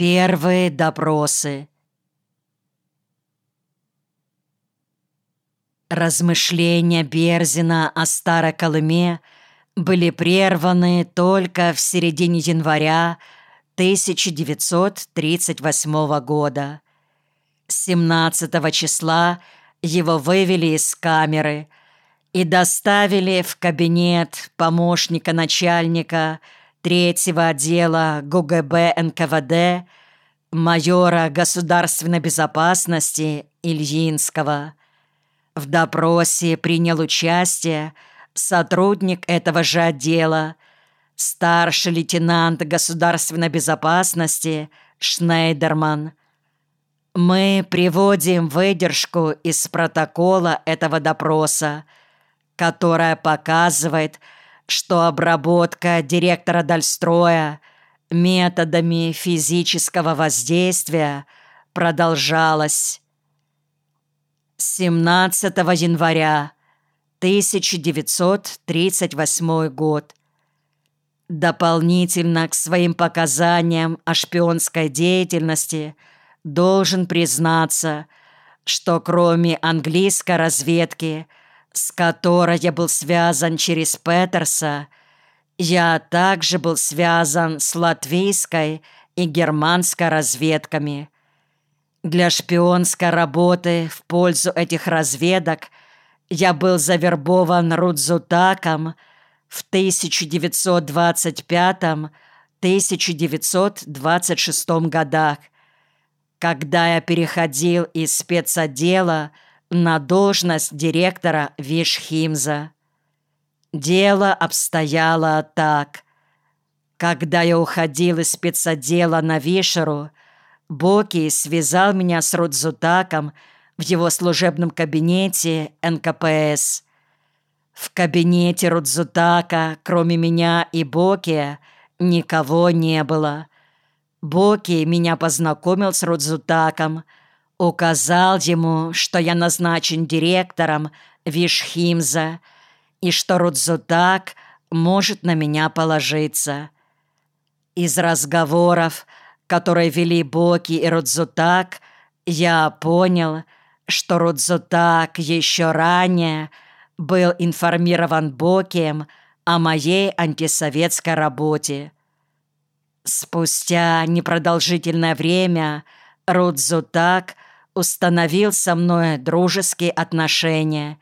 Первые допросы. Размышления Берзина о Старой Колыме были прерваны только в середине января 1938 года. 17 числа его вывели из камеры и доставили в кабинет помощника начальника третьего отдела ГУГБ НКВД майора государственной безопасности Ильинского. В допросе принял участие сотрудник этого же отдела, старший лейтенант государственной безопасности Шнейдерман. Мы приводим выдержку из протокола этого допроса, которая показывает, что обработка директора Дальстроя методами физического воздействия продолжалась. 17 января 1938 год. Дополнительно к своим показаниям о шпионской деятельности должен признаться, что кроме английской разведки – с которой я был связан через Петерса, я также был связан с латвийской и германской разведками. Для шпионской работы в пользу этих разведок я был завербован Рудзутаком в 1925-1926 годах, когда я переходил из спецотдела на должность директора Вишхимза. Дело обстояло так. Когда я уходил из спецотдела на Вишеру, Боки связал меня с Рудзутаком в его служебном кабинете НКПС. В кабинете Рудзутака, кроме меня и Боки, никого не было. Боки меня познакомил с Рудзутаком – Указал ему, что я назначен директором Вишхимза и что Рудзутак может на меня положиться. Из разговоров, которые вели Боки и Рудзутак, я понял, что Рудзутак еще ранее был информирован Бокием о моей антисоветской работе. Спустя непродолжительное время Рудзутак – установил со мной дружеские отношения.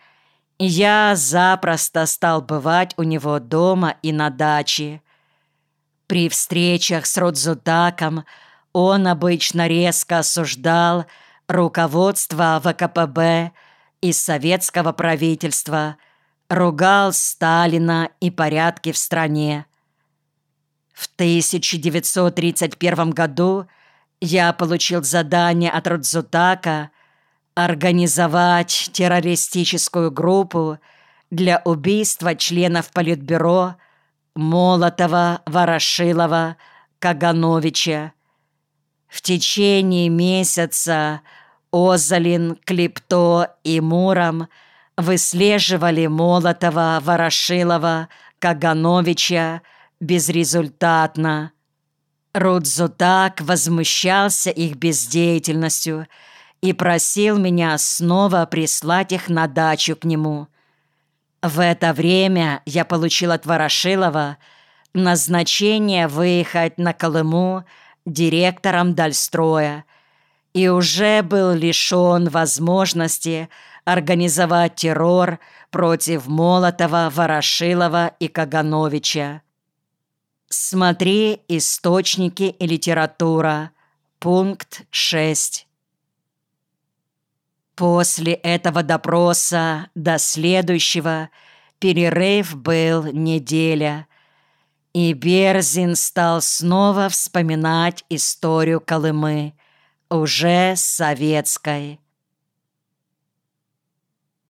Я запросто стал бывать у него дома и на даче. При встречах с Рудзутаком он обычно резко осуждал руководство ВКПБ и советского правительства, ругал Сталина и порядки в стране. В 1931 году я получил задание от Рудзутака организовать террористическую группу для убийства членов Политбюро Молотова, Ворошилова, Кагановича. В течение месяца Озалин, Клипто и Муром выслеживали Молотова, Ворошилова, Кагановича безрезультатно. Рудзутак возмущался их бездеятельностью и просил меня снова прислать их на дачу к нему. В это время я получил от Ворошилова назначение выехать на Колыму директором Дальстроя и уже был лишен возможности организовать террор против Молотова, Ворошилова и Кагановича. Смотри источники и литература. Пункт 6. После этого допроса до следующего перерыв был неделя, и Берзин стал снова вспоминать историю Колымы, уже советской.